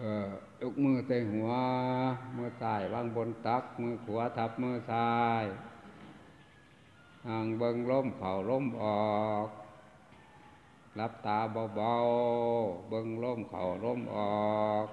เออยกมือใส่หัว มือซ้ายวางบนตัก มือขวาทับมือซ้ายห่างเบิงล้มเข่าล้มออกรับตาเบาๆเบิงล้มเข่าล้มออก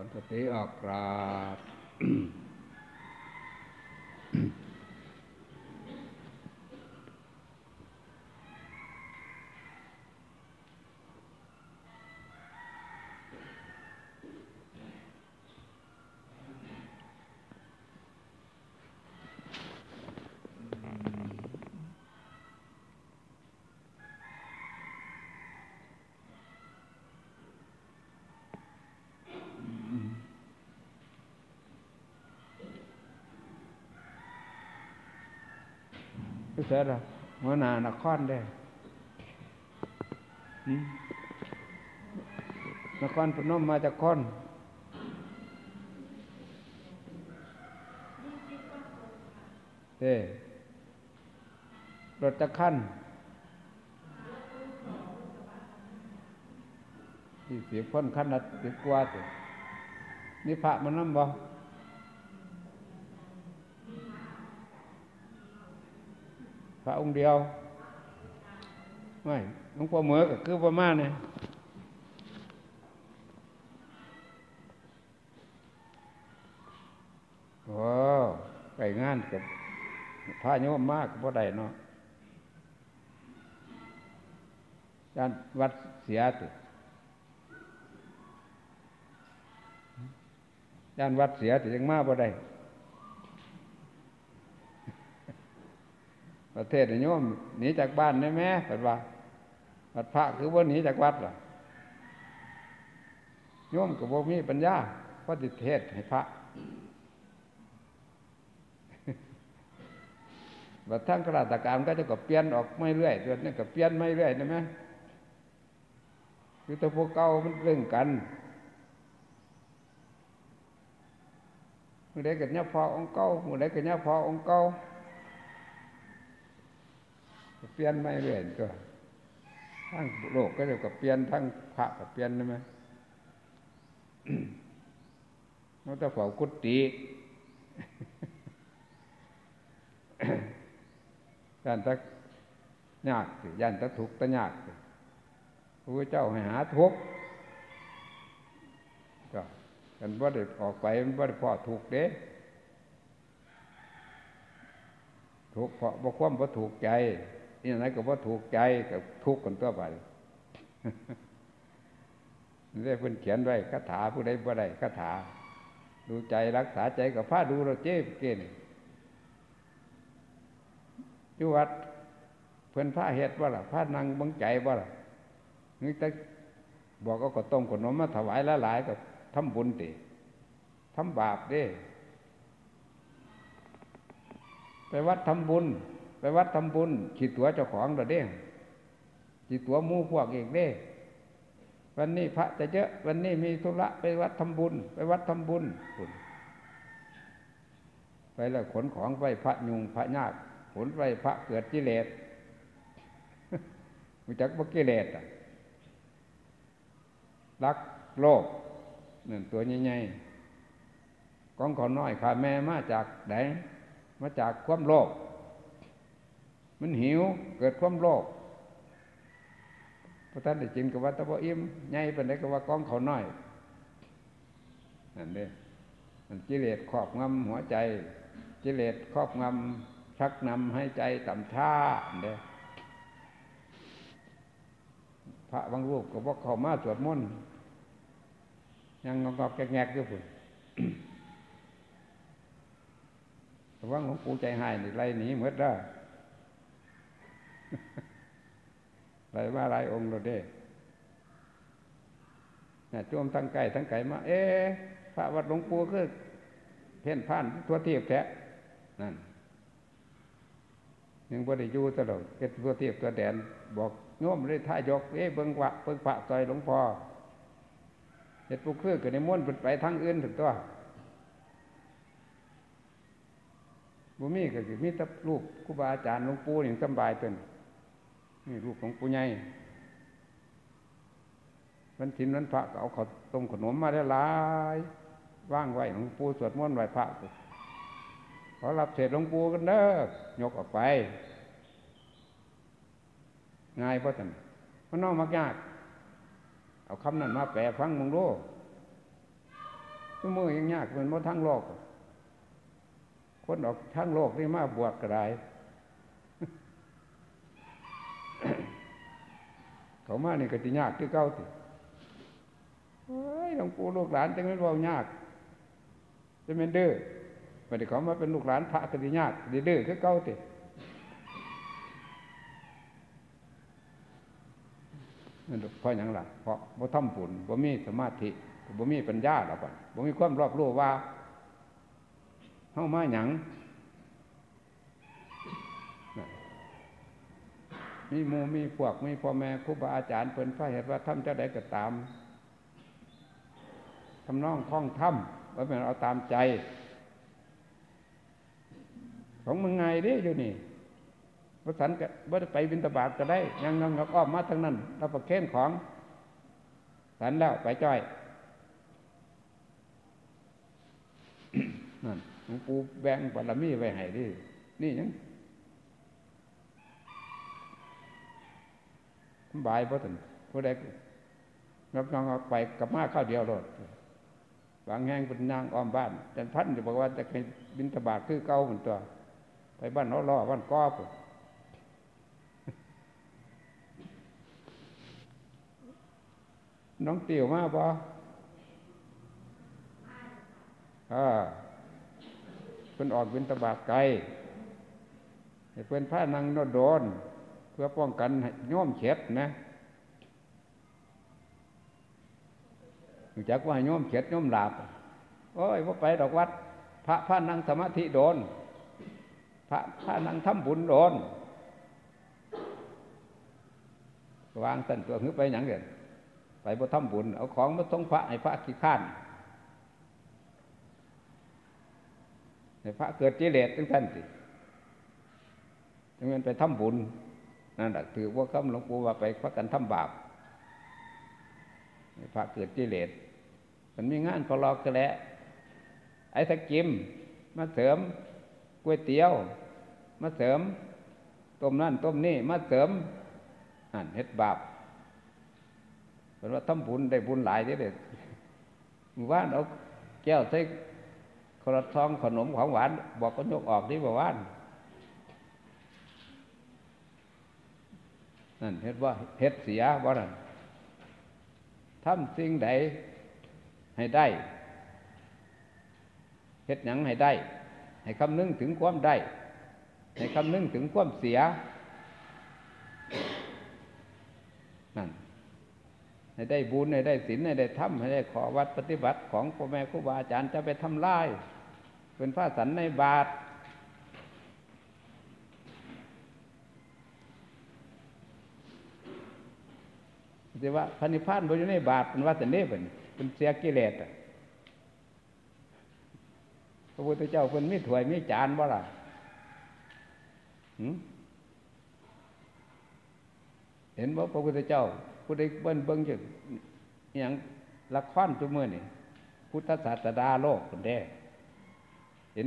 อนสติออกกราบ เสร็จแล้วหัวหน้านครได้นครพนมมาจากคนเด้รถจะขั้นที่เสียพ้นขั้นนัดเสียกว่าตัวนี่พระมันน้ำบ่ พระองค์เดียวไม่หลวงพ่อเหมือก็คือประมาณเนี่ยโอ้ไก่งานกับพระโยมมากเพราะใดเนาะย่านวัดเสียติย่านวัดเสียติยังมาบ่ได้ ประเทศโยมหนีจากบ้านได้ไหมปัดว่าวัดพระคือว่าหนีจากวัดล่ะโยมกับบ่มีปัญญาพระติเทศให้พระบัดทั้งกราชการก็จะก็เปลี่ยนออกไม่เรื่อยจนนี่ก็เปลี่ยนไม่เรื่อยได้ไหมคือตัวพวกเก่ามันเรื่องกันมือใดกันเนี่ยพอองเก่ามือใดกันเนี่ยพอองเก่า ปลี่ยนไม่เรื่อยก็ทั้งโลกก็จะกับเปลี่ยนทั้งพระกับเปลี่ยนใช่ไหมมันจะเฝ้ากุฏิย่านตะยากสิย่านตะทุกตะยากสิพระเจ้าให้หาทุกก็กันว่าได้ออกไปมันว่าได้พอถูกเด้ทุกเพราะบ่ความบ่ถูกใจ นี่ไหนก็บ่ถูกใจกับทุกข์กันตัวไปได้เพิ่นเขียนไว้คาถาผู้ใดบ่ได้คาถา ดูใจรักษาใจกับผ้าดูเราเจ็บเกณฑ์จุวัดเพื่อนผ้าเห็ดว่าล่ะผ้านางบังใจว่าล่ะนี่แต่บอกก็กต้มขนมมาถวายละหลายกับทำบุญติทำบาปเด้ ไปวัดทำบุญ ไปวัดทำบุญขีดตัวเจ้าของเราเด้ขีดตัวมู่พวกเองเด้วันนี้พระจะเยอะ วันนี้มีธุระไปวัดทำบุญ ไปวัดทำบุญไปแล้วขนของไปพระยุงพระยากผลไปพระเกิดกิเลสรู้จักว่ากิเลสอะรักโลภหนึ่งตัวใหญ่ๆกองขอน้อยขาแม่มาจากไหนมาจากความโลภ มันหิวเกิดความโลภพระท่านได้จินกับว่าตะบอิ่มใหญ่เป็นได้ก็ว่ากองเขาน้อยนั่นเด้มันกิเลสครอบงำหัวใจ กิเลสครอบงำชักนำให้ใจต่ำช้าเด้พระบางรูปก็บอกเขามาสวดมนต์ยังงอกแงกอยู่พุ่นแต่ว่าหลวงปู่ใจหายนี่ไรหนีเมื่อได้ ไรว่าไรองค์เราเด้เนี่ยจมทั้งไก่ทั้งไก่มา เอ๊พระวัดหลวงปู่คือเพ่นพ่านตัวเทียบแท้นั่นยังบ่ได้อยู่ตลอดเป็นตัวเทียบตัวแดน บอกโน้มเลยท่ายกเอ๊เบิ้งวะเบิ้งพระซอยหลวงพ่อเห็ดปุกคือเกิดในม้วนไปทั้งอื่นถึงตัวบุมีก็คือมีแต่ลูกครูบาอาจารย์หลวงปู่อย่างสบายเป็น นี่ลูกของปู่ใหญ่วันทินวันพระก็เอาขาต้มขนมมาได้หลายว่างไว้หลวงปู่สวดมนต์ไหว้พระขอรับเศษหลวงปู่กันเด้อยกออกไปง่ายเพราะท่านมันนอกมากยาก เอาคำนั้นมาแปลฟังมึงรู้ทุกมือยังยากเป็นว่าทั้งโลก คนออกทั้งโลกนี่มาบวกกระไร เขามานี่ก็จะยากที่เก้าติเฮ้ยหลวงปู่ลูกหลานจะไม่บอกยากจะเป็นดื้อม่ได้เขามาเป็นลูกหลานพระก็จะยากดื้อคือเก้าตินั่นเพราะอย่างไรเพราะบ่ทำผุนบ่มีสมาธิบ่มีปัญญาหรอกบ่มีความรอบรู้ว่าเข้ามาหยัง มีมูมีพวกมีพ่อแม่ครูบาอาจารย์เพิ่นพระเหตุว่าทำเจ้าใดก็ตามทำน้องคล้องทำว่าเป็นเอาตามใจ ของมึงไงดิอยู่นี่พระสันก็บ่ได้ไปบินตบาทก็ได้ ยังงงอ้อมมาทั้งนั้นเราประเคนของสันแล้วไปจ้อยนั่นหลวงปู่แบ่งบารมีไว้ให้ดินี่ยัง บายเพราะถึงผู้ใดรับน้องออกไปกับมาข้าวเดียวรถบางแห่งเป็นนางอ้อมบ้านแต่พันจะบอกว่าจะเป็นบินตบาทคือเก่าเหมือนตัว ไปบ้านน้อล่อบ้านก้อบน้องเตี่ยวมาปะอ่าเป็นออกเป็นตบากไกลเป็นผ้านางนโดน เพื่อป้องกันย่อมเข็ดนะจักว่าโย่มเข็ดโย่มหลาบโอ้ยว่าไปดอกวัด พระพระนั่งสมาธิโดน พระพระนั่งทำบุญโดน วางสันตัวขึ้นไปอย่างเดียวไปบ่ทำบุญ เอาของมาทงพระให้พระขี้ข้านให้พระเกิดจิเลสตั้งท่านสิจังนั้นไปทำบุญ นั่นแหละถือว่าคำหลวงปู่ว่าไปพระกันทำบาปพระเกิดจิเลสมันมีงานพอรอกระแล้วไอ้สกิม มาเสริมก๋วยเตี๋ยว มาเสริมต้มนั่นต้มนี่มาเสริมอันเฮ็ดบาปเป็นว่าทำบุญได้บุญหลายเด็ดมือว่านเอาแก้วใส่ขนมทองขนมของหวาน บอกก็ยกออกนี่บอกว่าน นั่นเฮ็ดว่าเฮ็ดเสียว่านั่นทำสิ่งใดให้ได้เฮ็ดหยังให้ได้ ให้คำนึงถึงความได้ ให้คำนึงถึงความเสียนั่นให้ได้บุญให้ได้ศีลให้ได้ทำให้ได้ขอวัดปฏิบัติของพ่อแม่ครูบาอาจารย์จะไปทำลาย เป็นพระสันในบาท จะว่าพันิพานบริในบาทเป็นว่าสันเน่เป็นเป็นเสียกิเลสพระพุทธเจ้าเป็นไมีถวยไมีจานบ่ล่ะเห็นว่าพระพุทธเจ้าผู้ใดเบิ้งเบิ้งจะอย่างละครตัวเมื่อนี่พุทธศาสดาโลกคนแด้เห็น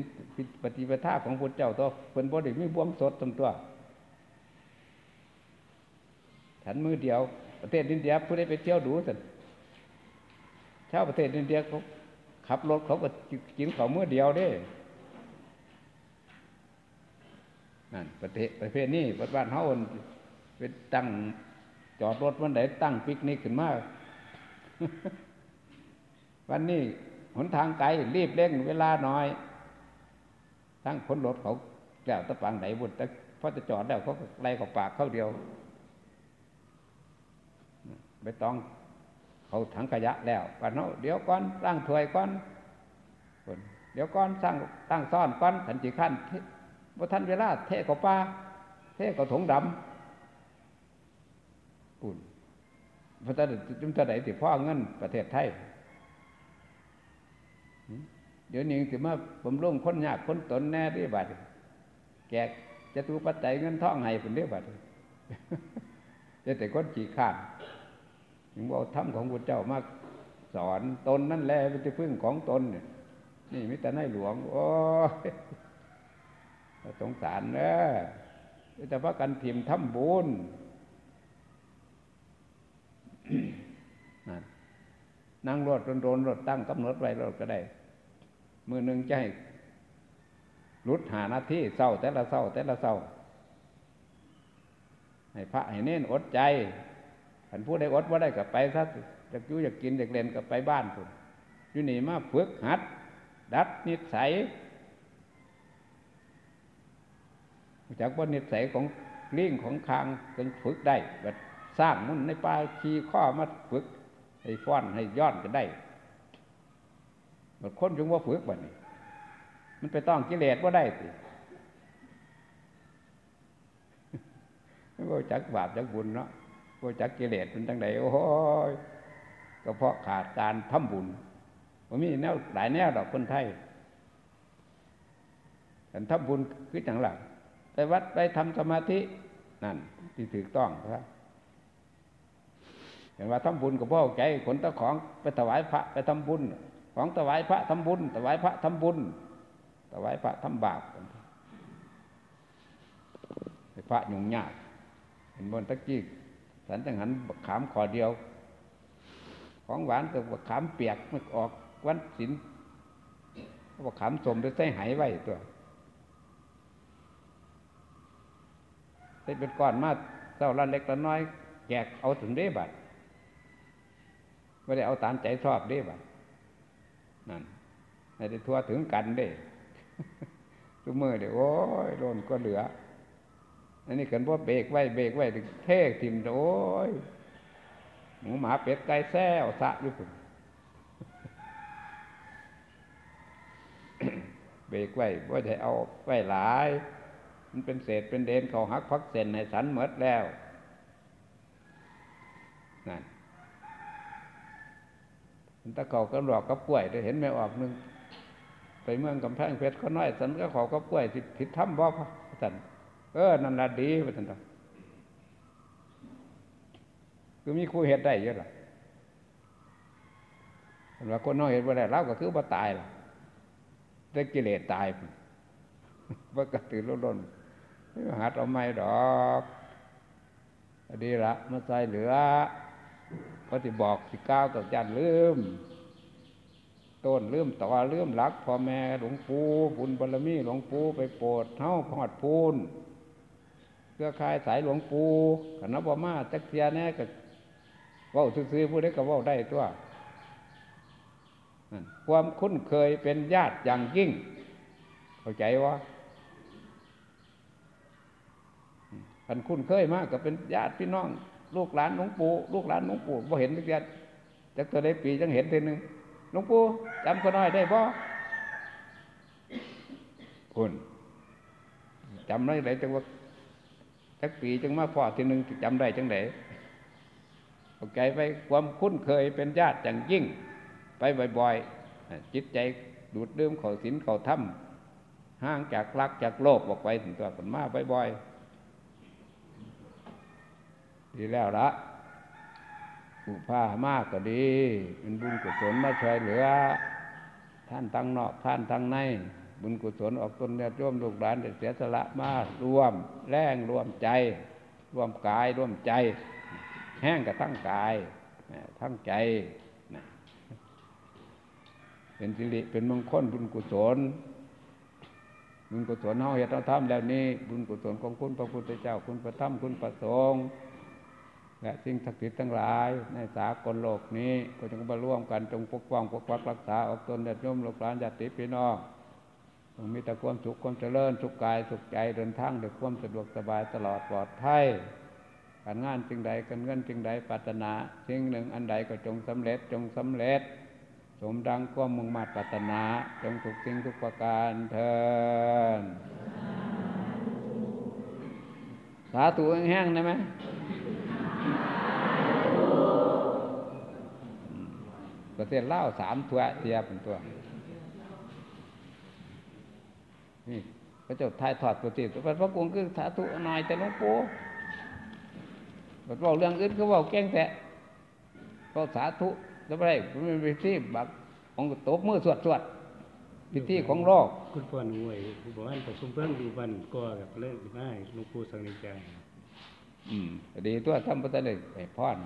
ปฏิปทาของพุทธเจ้าตัวเป็นบริมีบวงสดตรงตัวฉันมือเดียว ประเทศอินเดียผู้ใดไปเที่ยวดูสิชาวประเทศอินเดียเขาขับรถเขาก็กินเขาเมื่อเดียวได้นั่นประเทศประเภทนี้วัดบ้านเฮาเป็นตั้งจอดรถวันไหนตั้งปิกนิกขึ้นมาวันนี้หนทางไกลรีบเร่งเวลาน้อยทั้งคนรถเขาแล้วตะปังไหนบุญแต่พอจะจอดแล้วเขาไล่เขาปากเข้าเดียว ไปต้องเขาถังขยะแล้วกันเนาะเดี๋ยวก่อนตั้างถวยก่อนเดี๋ยวก่อนสร้างตั้งซ่อนก่อนขันจีขั้นว่าท่านเวลาเทเขาป้าเทเขาถงดำปุ่นพระเจ้าจุมจะไหนติพ่อเงินประเทศไทยเดี๋ยวนี้ถือว่าผมรุ่งคนยากคนตนแน่ด้วยบัดแกจะตูปัจจัยเงินท่องให้เป็นเรื่องบัดจะแต่คนขี่ข้าน ถึงว่าธรรมของพระเจ้ามาสอนตนนั่นแหละเป็นที่พึ่งของตนนี่มิแต่ในหลวง โอ้สงสารเนอะแต่ว่ากันพิมพ์ทำบุญนั่งรถโดนรถตั้งกำหนดไว้รถก็ได้ มือหนึ่งจะให้รุดหาหน้าที่เศร้าแต่ละเศร้าแต่ละเศร้าให้พระให้เน้นอดใจ ขันผู้ใดอดว่าได้กับไปซะจะกิ้วอยากกินอยากเล่นกับไปบ้านผมอยู่นี่มาฝึกหัด ดัดนิสัยจากว่านิสัยของเลิงของคางจึงฝึกได้แบบสร้างมุ่นในป่าขี่ข้อมาฝึก ให้ฟ้อนให้ย้อนก็ได้แบบคนจงว่าฝึกแบบนี้ มันไปต้องกิเลสว่าได้สิก็จักบาปจักบุญเนาะ ก็จักกิเลสเป็นจังไดโอ้ยก็เพราะขาดการทำบุญมันมีแนวหลายแนวดอกคนไทยแต่ทำบุญคือจังหลังไปวัดไปทำสมาธินั่นที่ถูกต้องครับเห็นว่าทำบุญกับพ่อใจขนตะของไปถวายพระไปทำบุญ ของถวายพระทำบุญถวายพระทำบุญถวายพระทำบาปพระยุ่งยากเห็นบนตะกี้ สันจังหันบักขามขอเดียว ของหวานกับบักขามเปียกมันออกวันศิลบักขามสมไปใส่หายไว้ตัวใส่เป็นก้อนมาเจ้าละเล็กละน้อยแจกเอาถึงได้บัดไม่ได้เอาตามใจชอบได้บัดนั่นไม่ได้ทั่วถึงกันได้ทุกมือเดี๋ยวโอ้ยโดนก็เหลือ อันนี้กันว่าเบรกไว้เบรกไว้ถึงเท่ทิมโอ้ยหมูหมาเป็ดไก่แซ่วสะอยู่ปุ่นเบรกไว้ว่าจะเอาไว้หลาย มันเป็นเศษเป็นเดนเขาหักพักเซนให้สันเมดแล้วนั่นมันตะเขาก็หลอกกับกล้วยได้เห็นไม่ออกนึงไปเมืองกำแพงเพชรเขาน้อยสันก็ขอกับกล้วยผิดถ้ำบ่พะสัน เออนั่นละดีไปทันทคือมีคู่เหตุได้เยอะล่ะเห็นว่าคนน้อยเหตุว่าได้เราก็คือว่าตายล่ะได้กิเลสตายว่ากระตือรือร้นหาเอาไม่ดอกดีละมาใส่เหลือเขาที่บอกสิก้าวกับจันลืม ต้นลืมต่อลืมรักพ่อแม่หลวงปู่บุญบารมีหลวงปู่ไปโปรดเท่าพอดพูน เครือข่ายสายหลวงปู่ขนบมาจักเทียแน่ก็ว่าซื้อผู้ใดก็ว่าได้ตัวความคุ้นเคยเป็นญาติอย่างยิ่ง เข้าใจว่าอันคุ้นเคยมากก็เป็นญาติพี่น้อง ลูกหลานหลวงปู่ลูกหลานหลวงปู่พอเห็นทุกอย่างจากตัวได้ปีจังเห็นทีหนึ่งหลวงปู่จำคนน้อยได้บ่คุณจำได้ไหนจังว่า จักปีจังมาพอทีหนึ่งจำได้จังไหนเข้าใจไปความคุ้นเคยเป็นญาติอย่างยิ่ง ไปบ่อยๆจิตใจดูดดื่มเขาสินเขาถ้ำห่างจากรักจากโลภออกไปถึงตัวคนมาบ่อยๆดีแล้วละผู้ผ้ามากก็ดี เป็นบุญกุศลมาช่วยเหลือ ท่านทั้งนอกท่านทั้งใน บุญกุศลออกตนเนี่ยร่วมลูกหลานเสียสละมารวมแรงร่วมใจ ร่วมกายร่วมใจ แห้งกับทั้งกายทั้งใจเป็นสิริเป็นมงคลบุญกุศลบุญกุศลเฮาเฮ็ดเฮาทำแล้วนี้บุญกุศลของคุณพระพุทธเจ้าคุณพระธรรมคุณพระสงฆ์และสิ่งศักดิ์สิทธิ์ทั้งหลาย ในสากลโลกนี้ ก็จงมาร่วมกันจงปกป้องปกปักรักษาออกตนญาติโยมโลกหลานญาติพี่น้อง มีแต่ความสุขความเจริญสุขกายสุขใจเดินทางด้วยความสะดวกสบายตลอดปลอดภัยการงานจึงใดการเงินจึงใดปรารถนาสิ่งหนึ่งอันใดก็จงสำเร็จจงสำเร็จ สมดังความมุ่งมั่นปรารถนาจงถูกสิ่งทุกประการเทินสาธุแห้งๆได้ไหมประเทศลาวสามตัวเทียบเป็นตัว นี่พระเจ้าทายทอดปฏิบัติพระกงคือสาธุหน่อยแต่หลวงปู่บัดเว่าเรื่องอื่นก็เว่าแกล้งแต่ก็สาธุจะไม่ได้มันเป็นพิธีแบบของตบมือสวดสวดพิธีของโลกคุณพ่อหน่วยผู้บอกว่าประชุมเพิ่งดูวันก็กับเลิกได้หลวงปู่สังนิจใจอืมก็ดีตัวทำพระเลยไปพรค